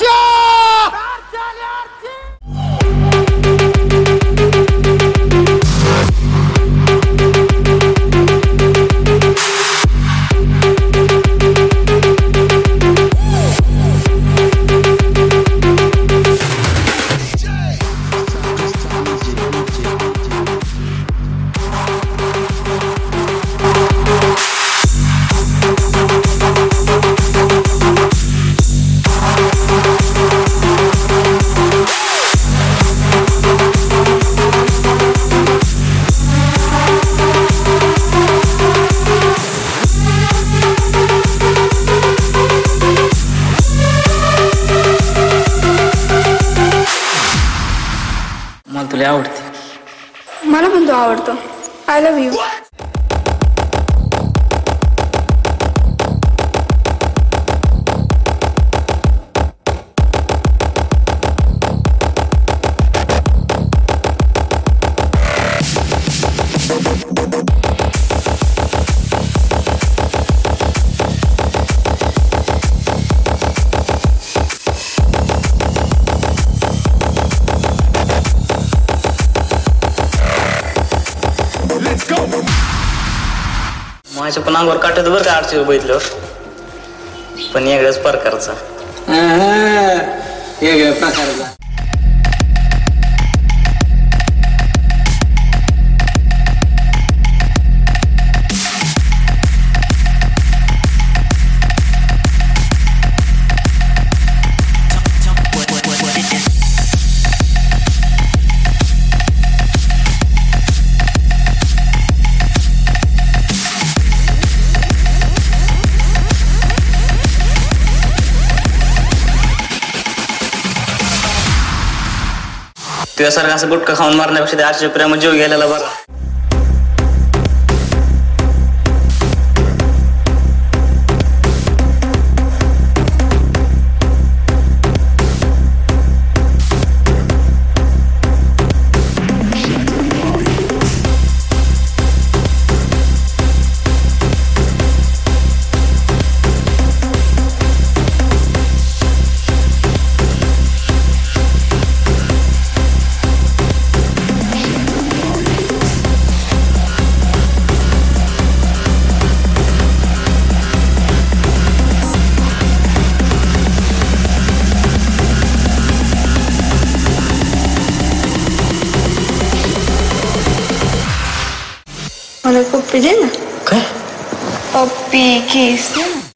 मला तुला आवडते. मला पण तो आवडतो. आय लव्ह यू माझ्या पण अंगावर काटत बरं का आठशे बघितलं पण वेगळ्याच प्रकारचा. वेगळ्या प्रकारचा. तुझ्यासारखं असं गुटखा खाऊन मारण्यापेक्षा त्या आठशे प्रेमात जीव गेलेला बरा Quando é que? O quê?